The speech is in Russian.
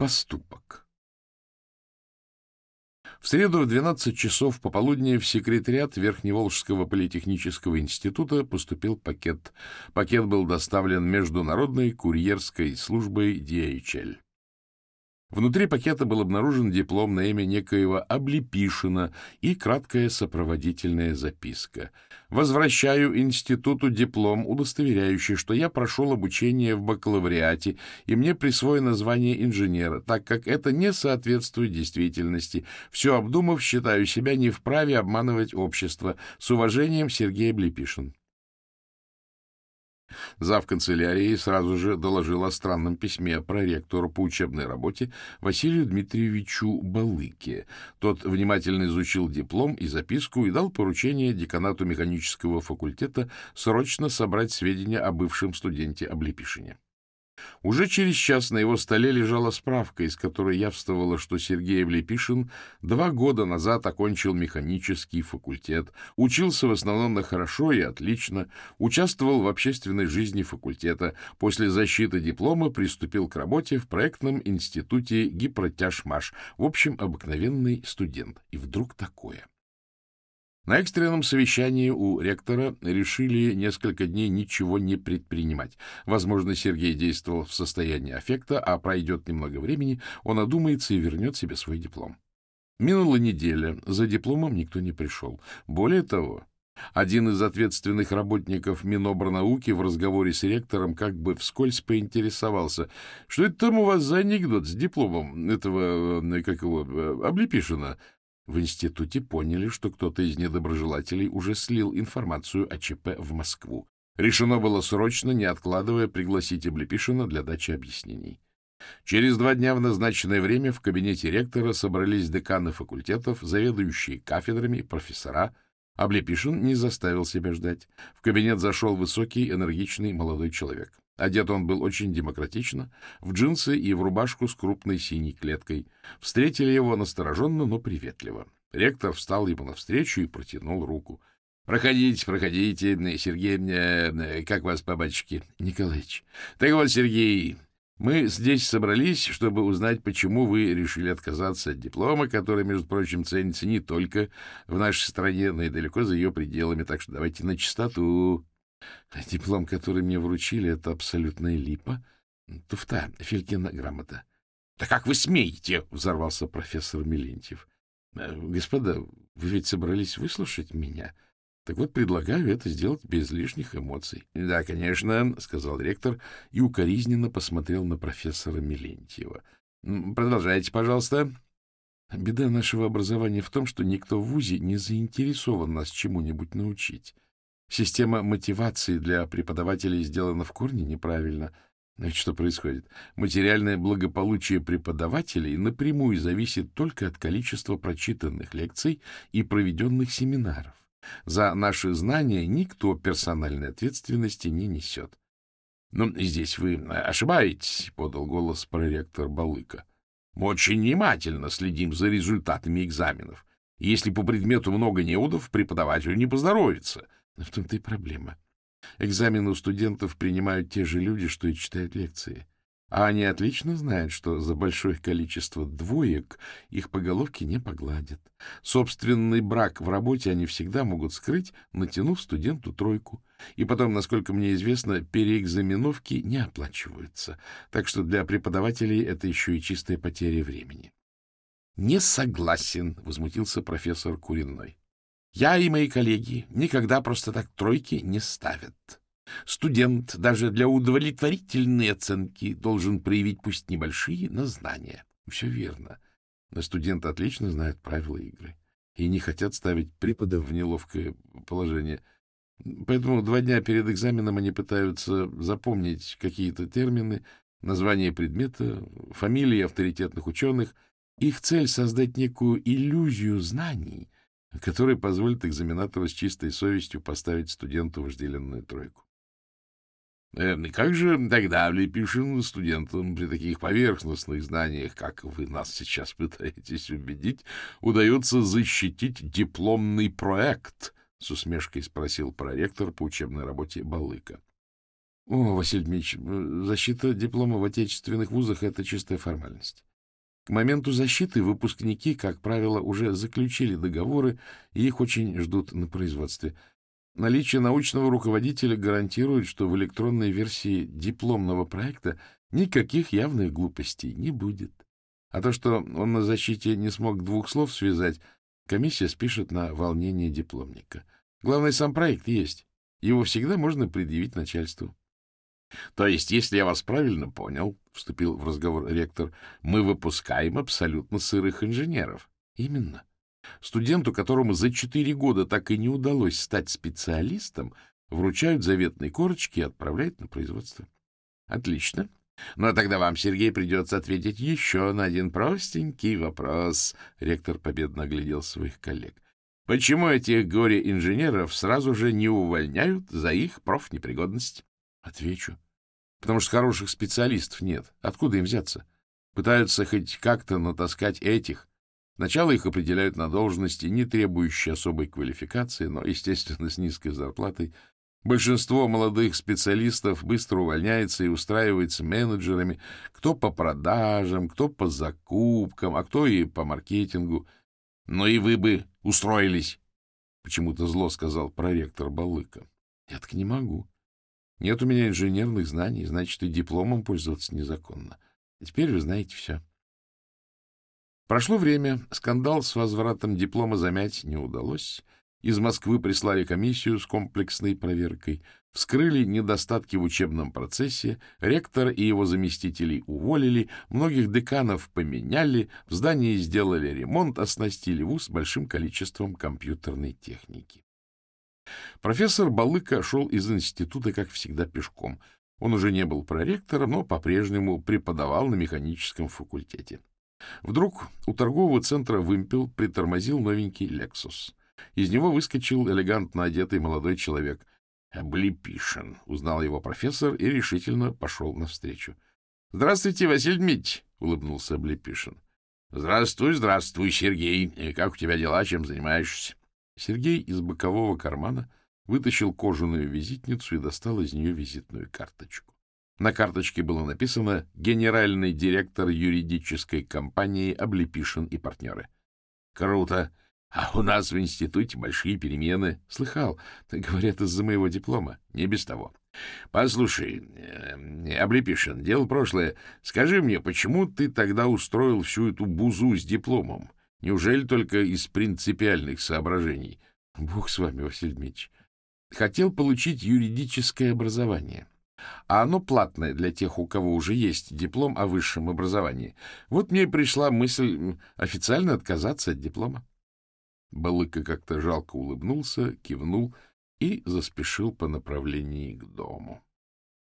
Поступок. В среду в 12 часов пополудни в секретариат Верхневолжского политехнического института поступил пакет. Пакет был доставлен Международной курьерской службой DHL. Внутри пакета был обнаружен диплом на имя некоего Облепишина и краткая сопроводительная записка. «Возвращаю институту диплом, удостоверяющий, что я прошел обучение в бакалавриате, и мне присвоено звание инженера, так как это не соответствует действительности. Все обдумав, считаю себя не вправе обманывать общество. С уважением, Сергей Облепишин». Зав канцелярии сразу же доложил о странном письме проректору по учебной работе Василию Дмитриевичу Балыке. Тот внимательно изучил диплом и записку и дал поручение деканату механического факультета срочно собрать сведения о бывшем студенте Облепишине. Уже через час на его столе лежала справка, из которой явствовало, что Сергей Влепишин два года назад окончил механический факультет, учился в основном на хорошо и отлично, участвовал в общественной жизни факультета, после защиты диплома приступил к работе в проектном институте Гипротяжмаш, в общем, обыкновенный студент. И вдруг такое. На экстренном совещании у ректора решили несколько дней ничего не предпринимать. Возможно, Сергей действовал в состоянии аффекта, а пройдет немного времени, он одумается и вернет себе свой диплом. Минула неделя, за дипломом никто не пришел. Более того, один из ответственных работников Минобрнауки в разговоре с ректором как бы вскользь поинтересовался, что это там у вас за анекдот с дипломом этого, э, как его, э, Облепишина. В институте поняли, что кто-то из недоброжелателей уже слил информацию о ЧП в Москву. Решено было срочно, не откладывая, пригласить Облепишина для дачи объяснений. Через два дня в назначенное время в кабинете ректора собрались деканы факультетов, заведующие кафедрами, профессора. Облепишин не заставил себя ждать. В кабинет зашел высокий, энергичный молодой человек. Одет он был очень демократично, в джинсы и в рубашку с крупной синей клеткой. Встретили его настороженно, но приветливо. Ректор встал ему навстречу и протянул руку. — Проходите, проходите, Сергей, э, как вас по батюшке? — Николаевич. — Так вот, Сергей, мы здесь собрались, чтобы узнать, почему вы решили отказаться от диплома, который, между прочим, ценится не только в нашей стране, но и далеко за ее пределами. Так что давайте на чистоту. Диплом, который мне вручили, — это абсолютная липа. Туфта, Филькина грамота. — Да как вы смеете? — взорвался профессор Милентьев. Э, — Господа, вы ведь собрались выслушать меня. Так вот, предлагаю это сделать без лишних эмоций. — Да, конечно, — сказал ректор и укоризненно посмотрел на профессора Милентьева. — Продолжайте, пожалуйста. Беда нашего образования в том, что никто в ВУЗе не заинтересован нас чему-нибудь научить. Система мотивации для преподавателей сделана в корне неправильно. Значит, что происходит? Материальное благополучие преподавателей напрямую зависит только от количества прочитанных лекций и проведенных семинаров. За наши знания никто персональной ответственности не несет. — Ну, здесь вы ошибаетесь, — подал голос проректор Балыка. — Мы очень внимательно следим за результатами экзаменов. Если по предмету много неудов, преподавателю не поздоровится — в том-то и проблема. Экзамены у студентов принимают те же люди, что и читают лекции. А они отлично знают, что за большое количество двоек их по головке не погладят. Собственный брак в работе они всегда могут скрыть, натянув студенту тройку. И потом, насколько мне известно, переэкзаменовки не оплачиваются. Так что для преподавателей это еще и чистая потеря времени. — Не согласен, — возмутился профессор Куриной. Я и мои коллеги никогда просто так тройки не ставят. Студент даже для удовлетворительной оценки должен проявить пусть небольшие, но знания. Все верно. Но студенты отлично знают правила игры и не хотят ставить преподов в неловкое положение. Поэтому два дня перед экзаменом они пытаются запомнить какие-то термины, название предмета, фамилии авторитетных ученых. Их цель — создать некую иллюзию знаний — который позволит экзаменатору с чистой совестью поставить студенту вожделенную тройку. Э, как же тогда Лепишин студентам при таких поверхностных знаниях, как вы нас сейчас пытаетесь убедить, удается защитить дипломный проект? — с усмешкой спросил проректор по учебной работе Балыка. — О, Василий Дмитриевич, защита диплома в отечественных вузах — это чистая формальность. К моменту защиты выпускники, как правило, уже заключили договоры, и их очень ждут на производстве. Наличие научного руководителя гарантирует, что в электронной версии дипломного проекта никаких явных глупостей не будет. А то, что он на защите не смог двух слов связать, комиссия спишет на волнение дипломника. Главное, сам проект есть. Его всегда можно предъявить начальству. — То есть, если я вас правильно понял, — вступил в разговор ректор, — мы выпускаем абсолютно сырых инженеров. — Именно. Студенту, которому за четыре года так и не удалось стать специалистом, вручают заветные корочки и отправляют на производство. — Отлично. Но ну, а тогда вам, Сергей, придется ответить еще на один простенький вопрос. Ректор победно оглядел своих коллег. Почему этих горе-инженеров сразу же не увольняют за их профнепригодность? Отвечу. Потому что хороших специалистов нет. Откуда им взяться? Пытаются хоть как-то натаскать этих. Сначала их определяют на должности, не требующие особой квалификации, но, естественно, с низкой зарплатой. Большинство молодых специалистов быстро увольняется и устраивается менеджерами, кто по продажам, кто по закупкам, а кто и по маркетингу. Но и вы бы устроились, — почему-то зло сказал проректор Балыка. — Я так не могу. Нет у меня инженерных знаний, значит, и дипломом пользоваться незаконно. А теперь вы знаете все. Прошло время, скандал с возвратом диплома замять не удалось. Из Москвы прислали комиссию с комплексной проверкой, вскрыли недостатки в учебном процессе, ректор и его заместителей уволили, многих деканов поменяли, в здании сделали ремонт, оснастили вуз большим количеством компьютерной техники. Профессор Балыка шел из института, как всегда, пешком. Он уже не был проректором, но по-прежнему преподавал на механическом факультете. Вдруг у торгового центра «Вымпел» притормозил новенький «Лексус». Из него выскочил элегантно одетый молодой человек. «Облепишин», — узнал его профессор и решительно пошел навстречу. — Здравствуйте, Василий Дмитриевич, — улыбнулся Облепишин. — Здравствуй, здравствуй, Сергей. Как у тебя дела, чем занимаешься? Сергей из бокового кармана вытащил кожаную визитницу и достал из нее визитную карточку. На карточке было написано «Генеральный директор юридической компании Облепишин и партнеры». «Круто! А у нас в институте большие перемены. Слыхал, говорят, из-за моего диплома. Не без того. Послушай, э, Облепишин, дело прошлое. Скажи мне, почему ты тогда устроил всю эту бузу с дипломом? Неужели только из принципиальных соображений? Бог с вами, Василий Дмитриевич. Хотел получить юридическое образование. А оно платное для тех, у кого уже есть диплом о высшем образовании. Вот мне пришла мысль официально отказаться от диплома. Балыка как-то жалко улыбнулся, кивнул и заспешил по направлению к дому.